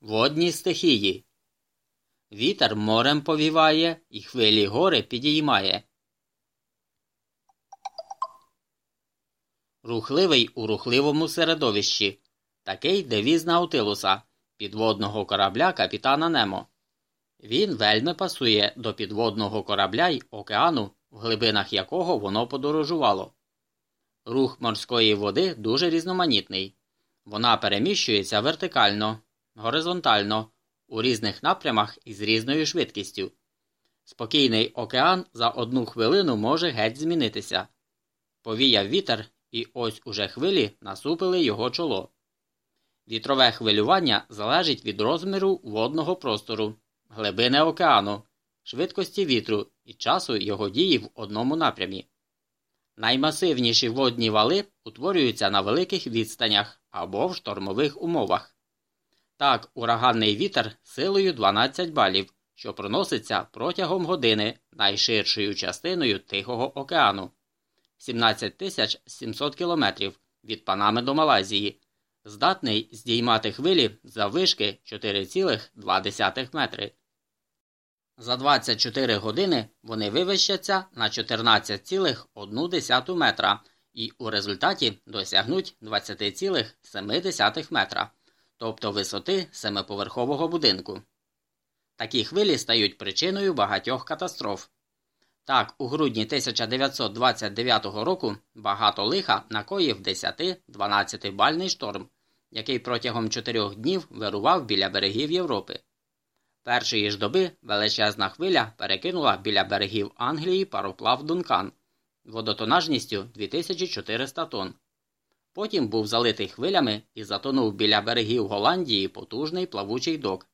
Водні стихії. Вітер морем повіває і хвилі гори підіймає. Рухливий у рухливому середовищі. Такий девіз Наутилуса, підводного корабля капітана Немо. Він вельми пасує до підводного корабля й океану, в глибинах якого воно подорожувало. Рух морської води дуже різноманітний. Вона переміщується вертикально, горизонтально, у різних напрямах і з різною швидкістю. Спокійний океан за одну хвилину може геть змінитися. Повіяв вітер, і ось уже хвилі насупили його чоло. Вітрове хвилювання залежить від розміру водного простору, глибини океану, швидкості вітру і часу його дії в одному напрямі. Наймасивніші водні вали утворюються на великих відстанях або в штормових умовах. Так, ураганний вітер силою 12 балів, що проноситься протягом години найширшою частиною Тихого океану. 17 700 кілометрів від Панами до Малайзії, здатний здіймати хвилі за вишки 4,2 метри. За 24 години вони вивищаться на 14,1 метра і у результаті досягнуть 20,7 метра, тобто висоти семиповерхового будинку. Такі хвилі стають причиною багатьох катастроф. Так, у грудні 1929 року багато лиха накоїв 10-12 бальний шторм, який протягом чотирьох днів вирував біля берегів Європи. Першої ж доби величезна хвиля перекинула біля берегів Англії пароплав Дункан водотонажністю 2400 тонн. Потім був залитий хвилями і затонув біля берегів Голландії потужний плавучий док.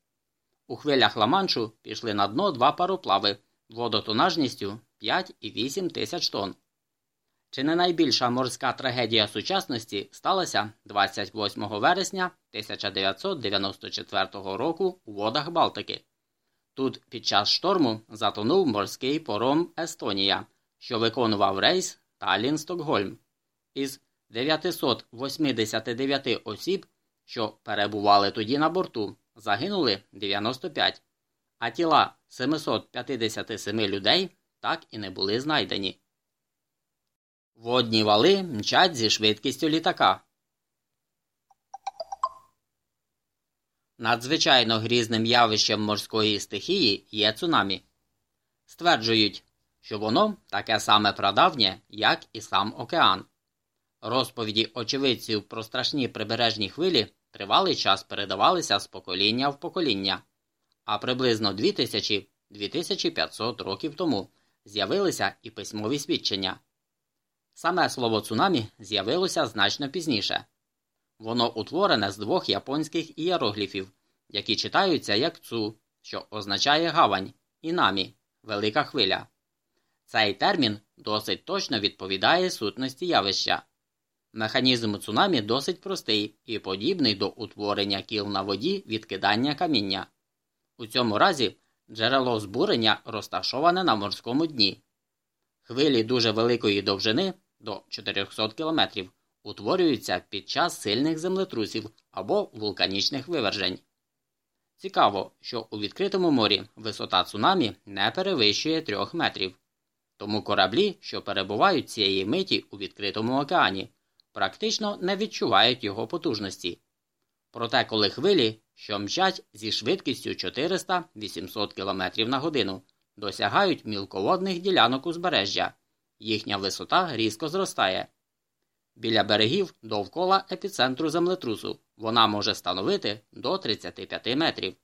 У хвилях Ла-Маншу пішли на дно два пароплави водотонажністю 5 і 8 тисяч тонн. Чи не найбільша морська трагедія сучасності сталася 28 вересня 1994 року у водах Балтики. Тут під час шторму затонув морський пором Естонія, що виконував рейс Таллін Стокгольм. Із 989 осіб, що перебували тоді на борту, загинули 95, а тіла 757 людей так і не були знайдені. Водні вали мчать зі швидкістю літака. Надзвичайно грізним явищем морської стихії є цунамі. Стверджують, що воно таке саме прадавнє, як і сам океан. Розповіді очевидців про страшні прибережні хвилі тривалий час передавалися з покоління в покоління, а приблизно 2000-2500 років тому з'явилися і письмові свідчення. Саме слово цунамі з'явилося значно пізніше. Воно утворене з двох японських ієрогліфів, які читаються як цу, що означає гавань, і намі велика хвиля. Цей термін досить точно відповідає сутності явища. Механізм цунамі досить простий і подібний до утворення кіл на воді від кидання каміння. У цьому разі джерело збурення розташоване на морському дні. Хвилі дуже великої довжини до 400 км утворюються під час сильних землетрусів або вулканічних вивержень. Цікаво, що у відкритому морі висота цунамі не перевищує 3 метрів. Тому кораблі, що перебувають цієї миті у відкритому океані, практично не відчувають його потужності. Проте, коли хвилі, що мчать зі швидкістю 400-800 км на годину, досягають мілководних ділянок узбережжя, їхня висота різко зростає. Біля берегів довкола епіцентру землетрусу вона може становити до 35 метрів.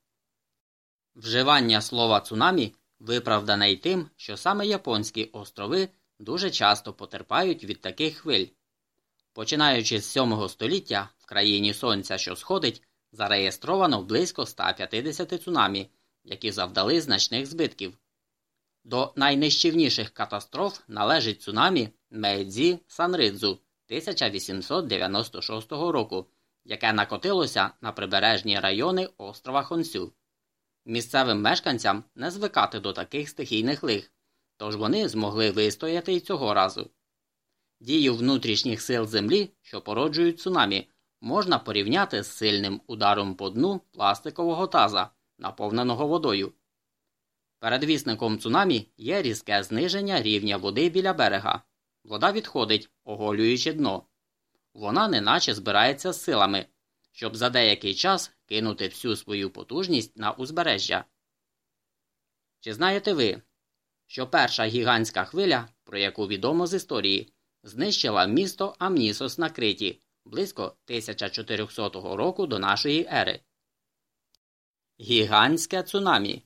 Вживання слова цунамі виправдане й тим, що саме японські острови дуже часто потерпають від таких хвиль. Починаючи з 7 століття в країні сонця, що сходить, зареєстровано близько 150 цунамі, які завдали значних збитків. До найнищівніших катастроф належить цунамі Мейдзі Санридзу 1896 року, яке накотилося на прибережні райони острова Хонсю. Місцевим мешканцям не звикати до таких стихійних лих, тож вони змогли вистояти й цього разу. Дію внутрішніх сил землі, що породжують цунамі, можна порівняти з сильним ударом по дну пластикового таза, наповненого водою. Передвісником цунамі є різке зниження рівня води біля берега. Вода відходить, оголюючи дно. Вона неначе збирається з силами, щоб за деякий час кинути всю свою потужність на узбережжя. Чи знаєте ви, що перша гігантська хвиля, про яку відомо з історії, знищила місто Амнісос на Криті близько 1400 року до нашої ери? Гігантське цунамі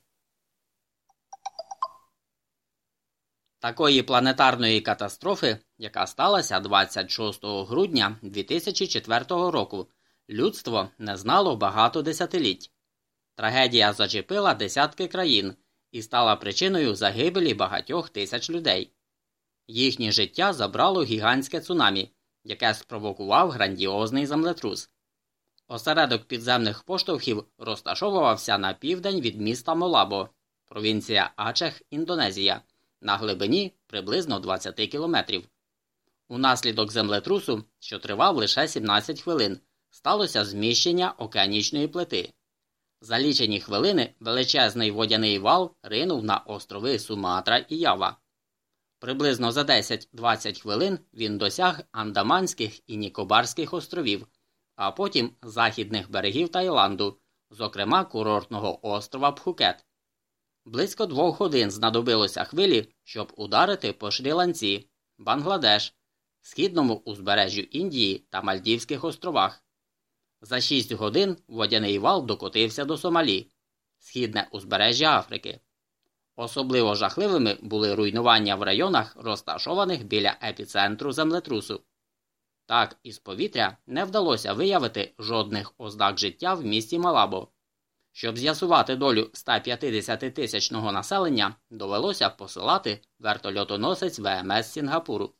Такої планетарної катастрофи, яка сталася 26 грудня 2004 року, людство не знало багато десятиліть. Трагедія зачепила десятки країн і стала причиною загибелі багатьох тисяч людей. Їхнє життя забрало гігантське цунамі, яке спровокував грандіозний землетрус. Осередок підземних поштовхів розташовувався на південь від міста Молабо, провінція Ачех, Індонезія на глибині приблизно 20 кілометрів. Унаслідок землетрусу, що тривав лише 17 хвилин, сталося зміщення океанічної плити. За лічені хвилини величезний водяний вал ринув на острови Суматра і Ява. Приблизно за 10-20 хвилин він досяг Андаманських і Нікобарських островів, а потім західних берегів Таїланду, зокрема курортного острова Пхукет. Близько двох годин знадобилося хвилі, щоб ударити по Шрі-Ланці, Бангладеш, східному узбережжю Індії та Мальдівських островах. За шість годин водяний вал докотився до Сомалі, східне узбережжя Африки. Особливо жахливими були руйнування в районах, розташованих біля епіцентру землетрусу. Так, із повітря не вдалося виявити жодних ознак життя в місті Малабо. Щоб з'ясувати долю 150 тисячного населення, довелося посилати вертольотоносець ВМС Сінгапуру.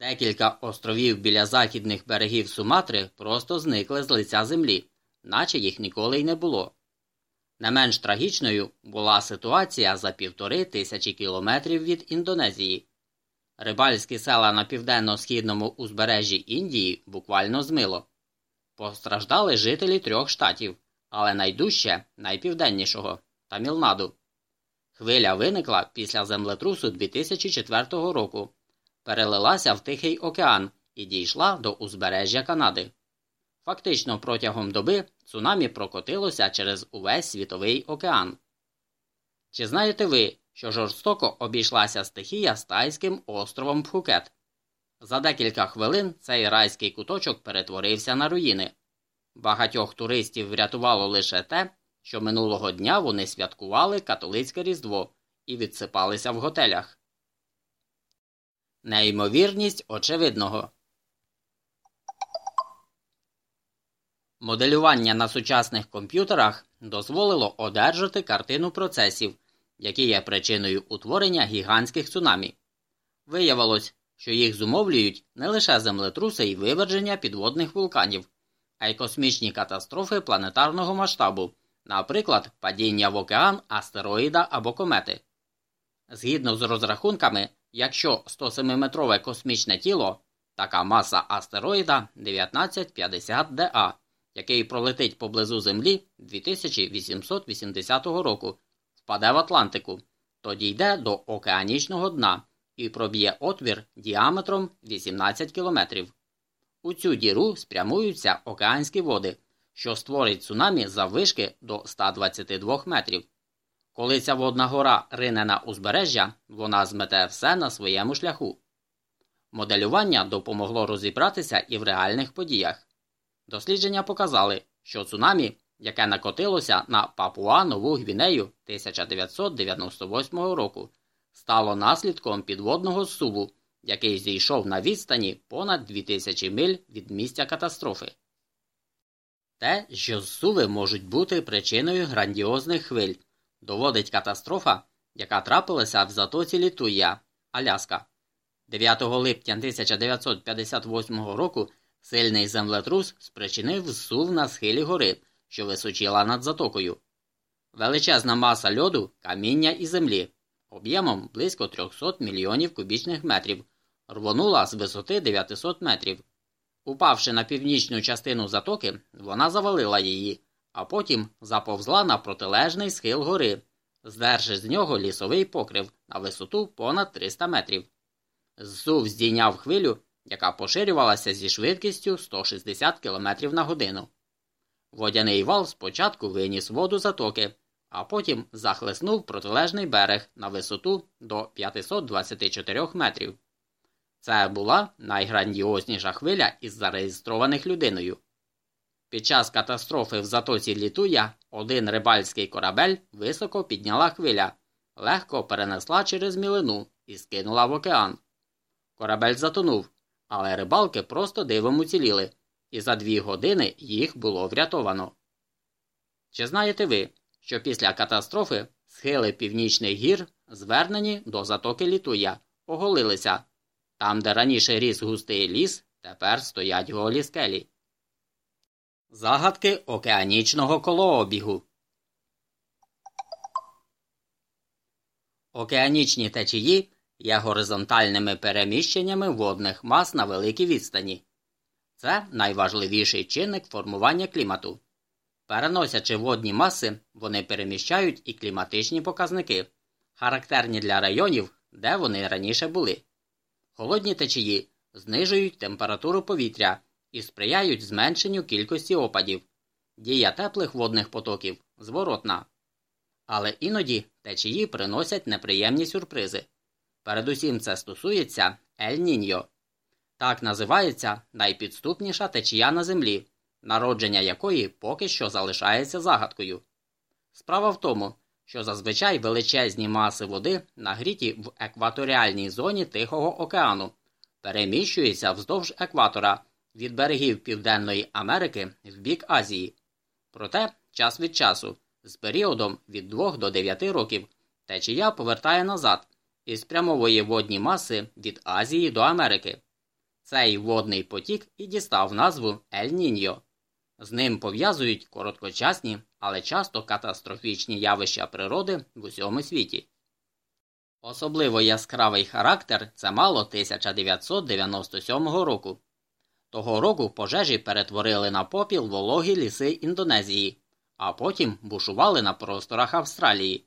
Декілька островів біля західних берегів Суматри просто зникли з лиця землі, наче їх ніколи й не було. Не менш трагічною була ситуація за півтори тисячі кілометрів від Індонезії. Рибальські села на південно-східному узбережжі Індії буквально змило. Постраждали жителі трьох штатів але найдужче найпівденнішого Тамілнаду. Хвиля виникла після землетрусу 2004 року, перелилася в Тихий океан і дійшла до узбережжя Канади. Фактично протягом доби цунамі прокотилося через увесь світовий океан. Чи знаєте ви, що жорстоко обійшлася стихія з тайським островом Пхукет? За декілька хвилин цей райський куточок перетворився на руїни. Багатьох туристів врятувало лише те, що минулого дня вони святкували католицьке Різдво і відсипалися в готелях. Неймовірність очевидного Моделювання на сучасних комп'ютерах дозволило одержати картину процесів, які є причиною утворення гігантських цунамі. Виявилось, що їх зумовлюють не лише землетруси і виверження підводних вулканів а й космічні катастрофи планетарного масштабу, наприклад, падіння в океан астероїда або комети. Згідно з розрахунками, якщо 107-метрове космічне тіло, така маса астероїда 1950 ДА, який пролетить поблизу Землі 2880 року, впаде в Атлантику, то дійде до океанічного дна і проб'є отвір діаметром 18 кілометрів. У цю діру спрямуються океанські води, що створить цунамі заввишки до 122 метрів. Коли ця водна гора рине на узбережжя, вона змете все на своєму шляху. Моделювання допомогло розібратися і в реальних подіях. Дослідження показали, що цунамі, яке накотилося на Папуа Нову Гвінею 1998 року, стало наслідком підводного суву який зійшов на відстані понад 2000 миль від місця катастрофи. Те, що зсуви можуть бути причиною грандіозних хвиль, доводить катастрофа, яка трапилася в затоці Літуя, Аляска. 9 липня 1958 року сильний землетрус спричинив зсув на схилі гори, що височила над затокою. Величезна маса льоду, каміння і землі об'ємом близько 300 мільйонів кубічних метрів рвонула з висоти 900 метрів. Упавши на північну частину затоки, вона завалила її, а потім заповзла на протилежний схил гори, здерши з нього лісовий покрив на висоту понад 300 метрів. Зсув здійняв хвилю, яка поширювалася зі швидкістю 160 км на годину. Водяний вал спочатку виніс воду затоки, а потім захлеснув протилежний берег на висоту до 524 метрів. Це була найграндіозніша хвиля із зареєстрованих людиною. Під час катастрофи в затоці Літуя один рибальський корабель високо підняла хвиля, легко перенесла через мілину і скинула в океан. Корабель затонув, але рибалки просто дивом уціліли, і за дві години їх було врятовано. Чи знаєте ви, що після катастрофи схили північних гір, звернені до затоки Літуя, оголилися там, де раніше ріс густий ліс, тепер стоять голі скелі. Загадки океанічного колообігу. Океанічні течії є горизонтальними переміщеннями водних мас на великій відстані. Це найважливіший чинник формування клімату. Переносячи водні маси, вони переміщають і кліматичні показники, характерні для районів, де вони раніше були. Холодні течії знижують температуру повітря і сприяють зменшенню кількості опадів. Дія теплих водних потоків зворотна. Але іноді течії приносять неприємні сюрпризи. Передусім це стосується Ель-Ніньо. Так називається найпідступніша течія на землі, народження якої поки що залишається загадкою. Справа в тому, що зазвичай величезні маси води, нагріті в екваторіальній зоні Тихого океану, переміщуються вздовж екватора від берегів Південної Америки в бік Азії. Проте час від часу, з періодом від 2 до 9 років, течія повертає назад і спрямовує водні маси від Азії до Америки. Цей водний потік і дістав назву Ель-Ніньо. З ним пов'язують короткочасні, але часто катастрофічні явища природи в усьому світі. Особливо яскравий характер це мало 1997 року. Того року пожежі перетворили на попіл вологі ліси Індонезії, а потім бушували на просторах Австралії.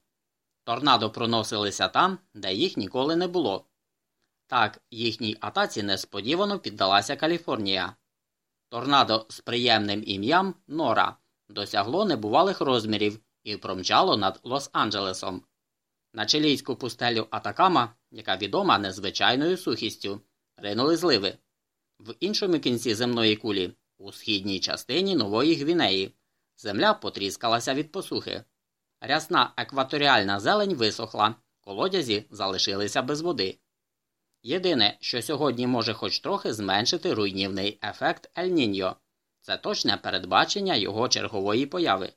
Торнадо проносилися там, де їх ніколи не було. Так, їхній атаці несподівано піддалася Каліфорнія. Торнадо з приємним ім'ям Нора досягло небувалих розмірів і промчало над Лос-Анджелесом. На чилійську пустелю Атакама, яка відома незвичайною сухістю, ринули зливи. В іншому кінці земної кулі, у східній частині Нової Гвінеї, земля потріскалася від посухи. Рясна екваторіальна зелень висохла, колодязі залишилися без води. Єдине, що сьогодні може хоч трохи зменшити руйнівний ефект Ель-Ніньо – це точне передбачення його чергової появи.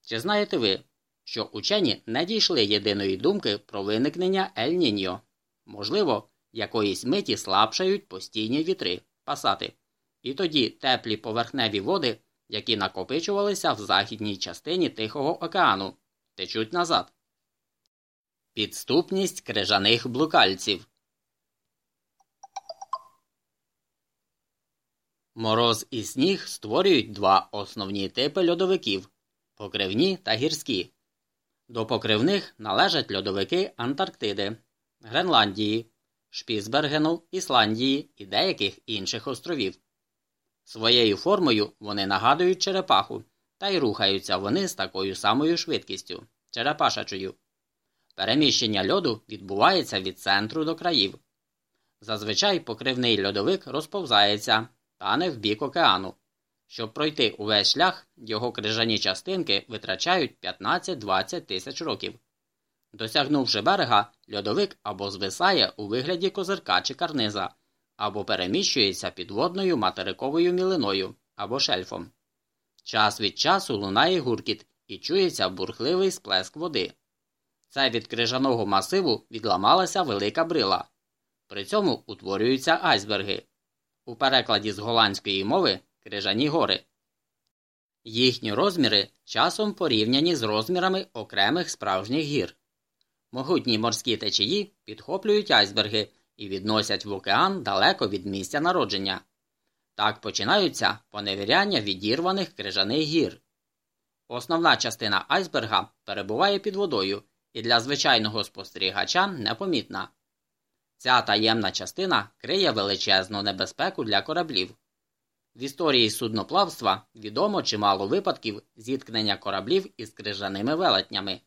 Чи знаєте ви, що учені не дійшли єдиної думки про виникнення Ель-Ніньо? Можливо, якоїсь миті слабшають постійні вітри, пасати, і тоді теплі поверхневі води, які накопичувалися в західній частині Тихого океану, течуть назад. Підступність крижаних блукальців Мороз і сніг створюють два основні типи льодовиків покривні та гірські. До покривних належать льодовики Антарктиди, Гренландії, Шпіцбергену, Ісландії і деяких інших островів. Своєю формою вони нагадують черепаху, та й рухаються вони з такою самою швидкістю черепашачою. Переміщення льоду відбувається від центру до країв. Зазвичай покривний льодовик розповзається тане в бік океану. Щоб пройти увесь шлях, його крижані частинки витрачають 15-20 тисяч років. Досягнувши берега, льодовик або звисає у вигляді козирка чи карниза, або переміщується підводною материковою мілиною або шельфом. Час від часу лунає гуркіт і чується бурхливий сплеск води. Це від крижаного масиву відламалася велика брила. При цьому утворюються айсберги у перекладі з голландської мови крижані гори. Їхні розміри часом порівняні з розмірами окремих справжніх гір. Могутні морські течії підхоплюють айсберги і відносять в океан далеко від місця народження. Так починаються поневіряння відірваних крижаних гір. Основна частина айсберга перебуває під водою і для звичайного спостерігача непомітна. Ця таємна частина криє величезну небезпеку для кораблів. В історії судноплавства відомо чимало випадків зіткнення кораблів із крижаними велетнями.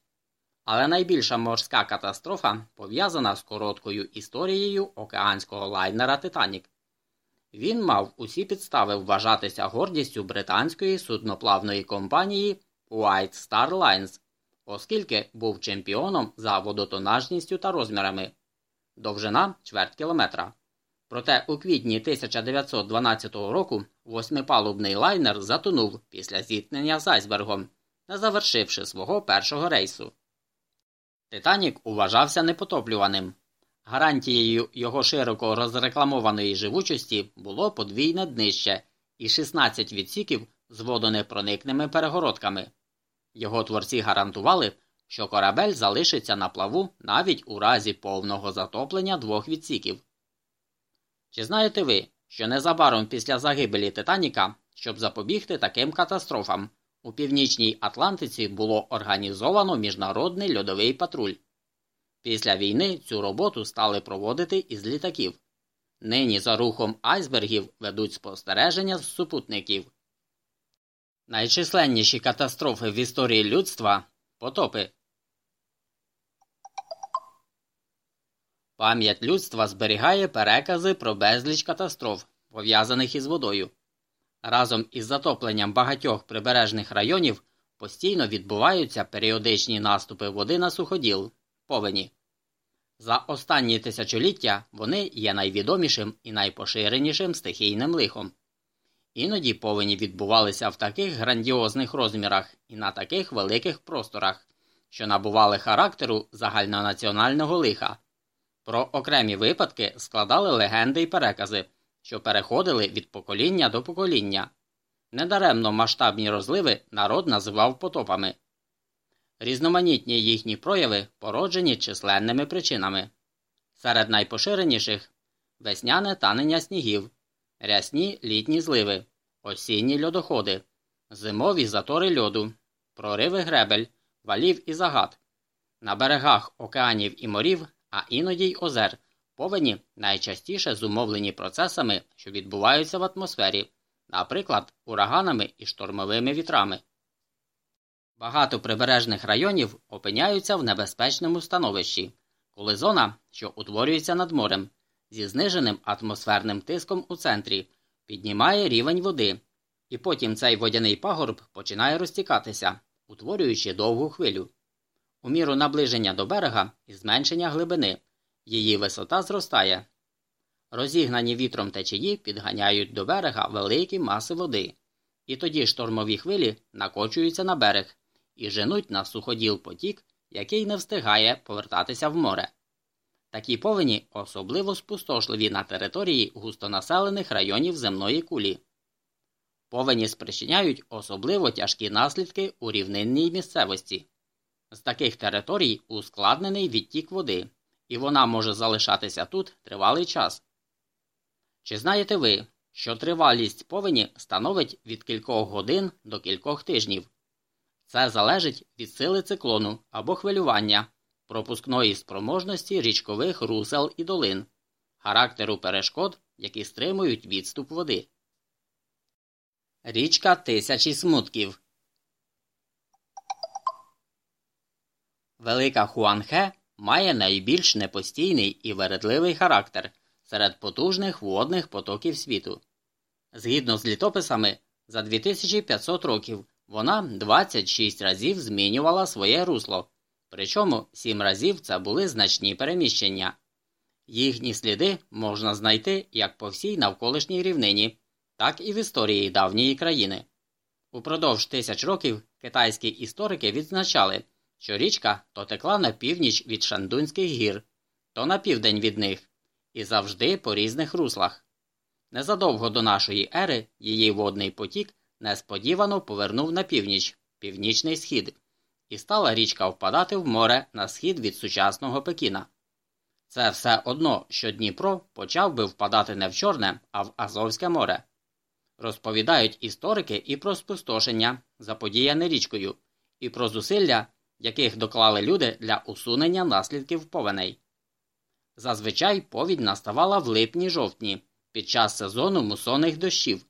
Але найбільша морська катастрофа пов'язана з короткою історією океанського лайнера Титанік. Він мав усі підстави вважатися гордістю британської судноплавної компанії White Star Lines, оскільки був чемпіоном за водотонажністю та розмірами довжина чверть кілометра. Проте у квітні 1912 року восьмипалубний лайнер затонув після зіткнення з айсбергом, не завершивши свого першого рейсу. Титанік вважався непотоплюваним. Гарантією його широко розрекламованої живучості було подвійне днище і 16 відсіків з водонепроникними перегородками. Його творці гарантували, що корабель залишиться на плаву навіть у разі повного затоплення двох відсіків. Чи знаєте ви, що незабаром після загибелі Титаніка, щоб запобігти таким катастрофам, у північній Атлантиці було організовано міжнародний льодовий патруль? Після війни цю роботу стали проводити із літаків. Нині за рухом айсбергів ведуть спостереження з супутників. Найчисленніші катастрофи в історії людства потопи. Пам'ять людства зберігає перекази про безліч катастроф, пов'язаних із водою. Разом із затопленням багатьох прибережних районів постійно відбуваються періодичні наступи води на суходіл повені. За останні тисячоліття вони є найвідомішим і найпоширенішим стихійним лихом. Іноді повені відбувалися в таких грандіозних розмірах і на таких великих просторах, що набували характеру загальнонаціонального лиха. Про окремі випадки складали легенди й перекази, що переходили від покоління до покоління. Недаремно масштабні розливи народ називав потопами. Різноманітні їхні прояви породжені численними причинами. Серед найпоширеніших весняне танення снігів, рясні літні зливи, осінні льодоходи, зимові затори льоду, прориви гребель, валів і загад. На берегах океанів і морів а іноді й озер, повені найчастіше зумовлені процесами, що відбуваються в атмосфері, наприклад, ураганами і штормовими вітрами. Багато прибережних районів опиняються в небезпечному становищі, коли зона, що утворюється над морем, зі зниженим атмосферним тиском у центрі, піднімає рівень води, і потім цей водяний пагорб починає розтікатися, утворюючи довгу хвилю. У міру наближення до берега і зменшення глибини, її висота зростає. Розігнані вітром течії підганяють до берега великі маси води, і тоді штормові хвилі накочуються на берег і женуть на суходіл потік, який не встигає повертатися в море. Такі повені особливо спустошливі на території густонаселених районів земної кулі. Повені спричиняють особливо тяжкі наслідки у рівнинній місцевості. З таких територій ускладнений відтік води, і вона може залишатися тут тривалий час. Чи знаєте ви, що тривалість повені становить від кількох годин до кількох тижнів? Це залежить від сили циклону або хвилювання, пропускної спроможності річкових русел і долин, характеру перешкод, які стримують відступ води. Річка тисячі смутків Велика Хуанхе має найбільш непостійний і вередливий характер серед потужних водних потоків світу. Згідно з літописами, за 2500 років вона 26 разів змінювала своє русло, причому 7 разів це були значні переміщення. Їхні сліди можна знайти як по всій навколишній рівнині, так і в історії давньої країни. Упродовж тисяч років китайські історики відзначали що річка то текла на північ від Шандунських гір, то на південь від них, і завжди по різних руслах. Незадовго до нашої ери її водний потік несподівано повернув на північ, північний схід, і стала річка впадати в море на схід від сучасного Пекіна. Це все одно, що Дніпро почав би впадати не в Чорне, а в Азовське море. Розповідають історики і про спустошення, заподіяне річкою, і про зусилля, яких доклали люди для усунення наслідків повеней. Зазвичай повідь наставала в липні-жовтні під час сезону мусонних дощів.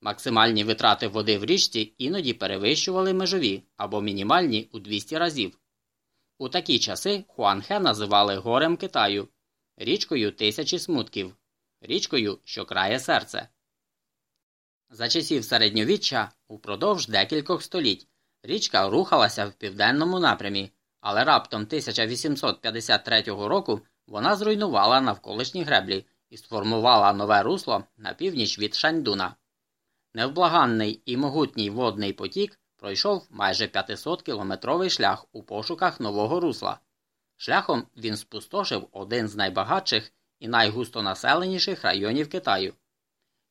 Максимальні витрати води в річці іноді перевищували межові або мінімальні у 200 разів. У такі часи Хуанхе називали горем Китаю, річкою тисячі смутків, річкою, що крає серце. За часів середньовіччя упродовж декількох століть річка рухалася в південному напрямі, але раптом 1853 року вона зруйнувала навколишні греблі і сформувала нове русло на північ від Шаньдуна. Невблаганний і могутній водний потік пройшов майже 500-кілометровий шлях у пошуках нового русла. Шляхом він спустошив один з найбагатших і найгустонаселеніших районів Китаю.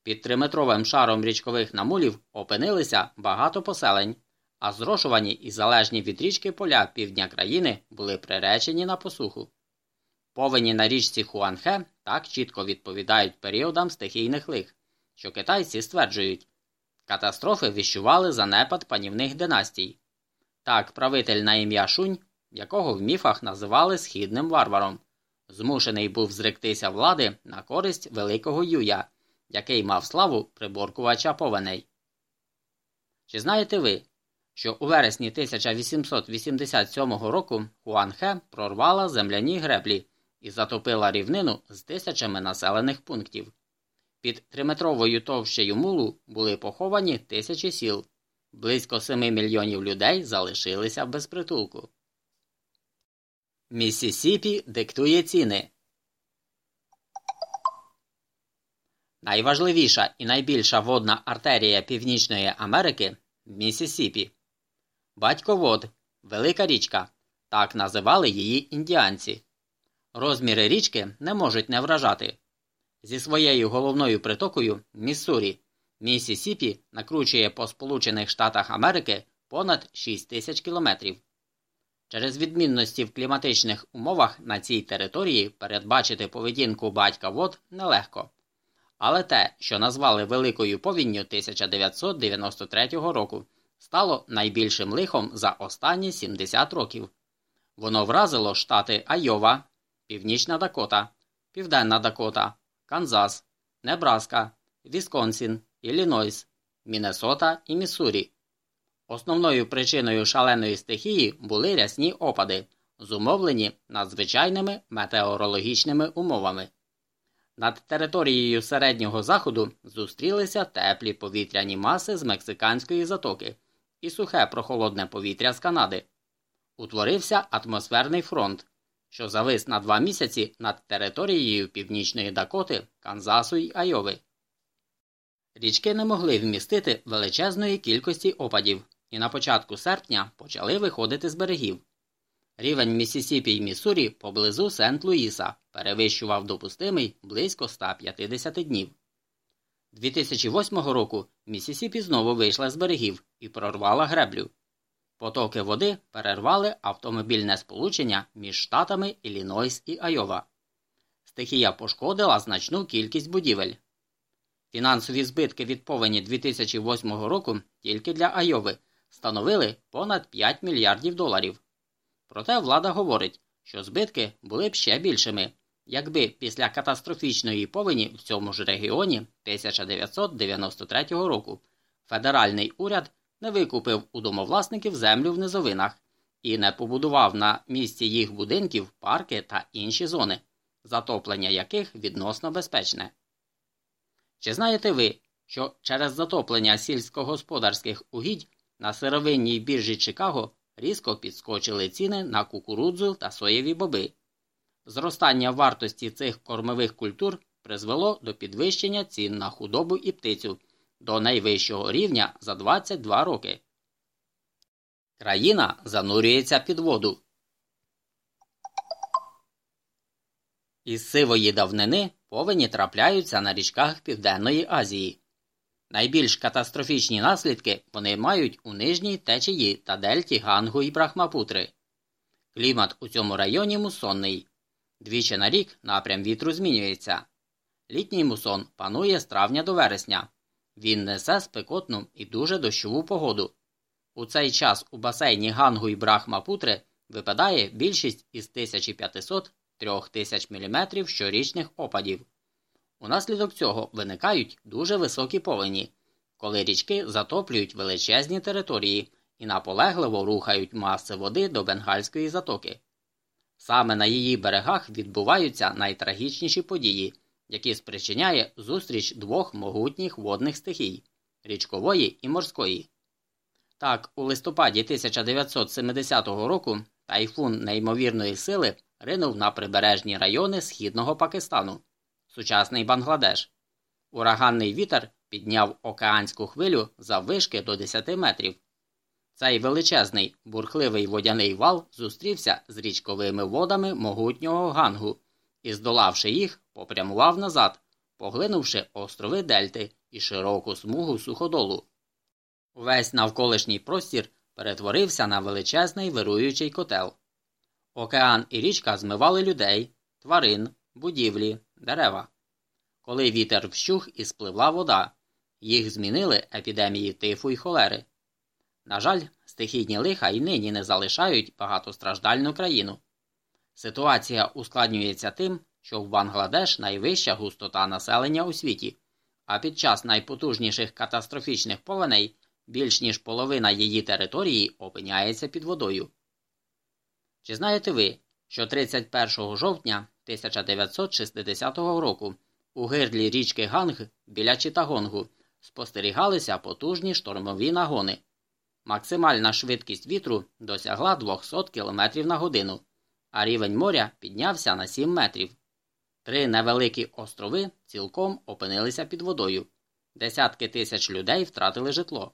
Під триметровим шаром річкових намулів опинилися багато поселень, а зрошувані і залежні від річки поля півдня країни були приречені на посуху. Повені на річці Хуанхе так чітко відповідають періодам стихійних лих, що китайці стверджують, катастрофи віщували занепад панівних династій. Так, правитель на ім'я Шунь, якого в міфах називали східним варваром, змушений був зректися влади на користь великого Юя, який мав славу приборкувача повеней. Чи знаєте ви, що у вересні 1887 року Хуанхе прорвала земляні греблі і затопила рівнину з тисячами населених пунктів. Під триметровою товщею мулу були поховані тисячі сіл, близько 7 мільйонів людей залишилися без притулку. Міссісіпі диктує ціни. Найважливіша і найбільша водна артерія Північної Америки Міссісіпі. Батьковод Велика річка. Так називали її індіанці. Розміри річки не можуть не вражати. Зі своєю головною притокою Міссурі Міссісіпі накручує по Сполучених Штатах Америки понад 6 тисяч кілометрів. Через відмінності в кліматичних умовах на цій території передбачити поведінку батька вод нелегко. Але те, що назвали Великою повінню 1993 року, стало найбільшим лихом за останні 70 років. Воно вразило штати Айова, Північна Дакота, Південна Дакота, Канзас, Небраска, Вісконсін, Іллінойс, Міннесота і Міссурі. Основною причиною шаленої стихії були рясні опади, зумовлені надзвичайними метеорологічними умовами. Над територією середнього заходу зустрілися теплі повітряні маси з мексиканської затоки і сухе прохолодне повітря з Канади. Утворився атмосферний фронт, що завис на два місяці над територією Північної Дакоти, Канзасу й Айови. Річки не могли вмістити величезної кількості опадів і на початку серпня почали виходити з берегів. Рівень Міссісіпі й Міссурі поблизу Сент-Луїса перевищував допустимий близько 150 днів. 2008 року Міссісіпі знову вийшла з берегів і прорвала греблю. Потоки води перервали автомобільне сполучення між штатами Іллінойс і Айова. Стихія пошкодила значну кількість будівель. Фінансові збитки від повені 2008 року тільки для Айови становили понад 5 мільярдів доларів. Проте влада говорить, що збитки були б ще більшими, якби після катастрофічної повені в цьому ж регіоні 1993 року федеральний уряд не викупив у домовласників землю в низовинах і не побудував на місці їх будинків парки та інші зони, затоплення яких відносно безпечне. Чи знаєте ви, що через затоплення сільськогосподарських угідь на сировинній біржі Чикаго різко підскочили ціни на кукурудзу та соєві боби? Зростання вартості цих кормових культур призвело до підвищення цін на худобу і птицю до найвищого рівня за 22 роки. Країна занурюється під воду. Із сивої давнини повені трапляються на річках Південної Азії. Найбільш катастрофічні наслідки вони мають у нижній течії та дельті Гангу і Брахмапутри. Клімат у цьому районі мусонний. Двічі на рік напрям вітру змінюється. Літній мусон панує з травня до вересня. Він несе спекотну і дуже дощову погоду. У цей час у басейні Гангу і Брахмапутри випадає більшість із 1500-3000 мм щорічних опадів. Унаслідок цього виникають дуже високі повені, коли річки затоплюють величезні території і наполегливо рухають маси води до Бенгальської затоки. Саме на її берегах відбуваються найтрагічніші події, які спричиняє зустріч двох могутніх водних стихій річкової і морської. Так, у листопаді 1970 року тайфун неймовірної сили ринув на прибережні райони східного Пакистану, сучасний Бангладеш. Ураганний вітер підняв океанську хвилю за вишки до 10 метрів. Цей величезний бурхливий водяний вал зустрівся з річковими водами могутнього гангу і, здолавши їх, попрямував назад, поглинувши острови Дельти і широку смугу суходолу. Увесь навколишній простір перетворився на величезний вируючий котел. Океан і річка змивали людей, тварин, будівлі, дерева. Коли вітер вщух і спливла вода, їх змінили епідемії тифу й холери. На жаль, стихійні лиха й нині не залишають багатостраждальну країну. Ситуація ускладнюється тим, що в Бангладеш найвища густота населення у світі, а під час найпотужніших катастрофічних повеней більш ніж половина її території опиняється під водою. Чи знаєте ви, що 31 жовтня 1960 року у гирлі річки Ганг біля Читагонгу спостерігалися потужні штормові нагони? Максимальна швидкість вітру досягла 200 км на годину, а рівень моря піднявся на 7 метрів. Три невеликі острови цілком опинилися під водою. Десятки тисяч людей втратили житло.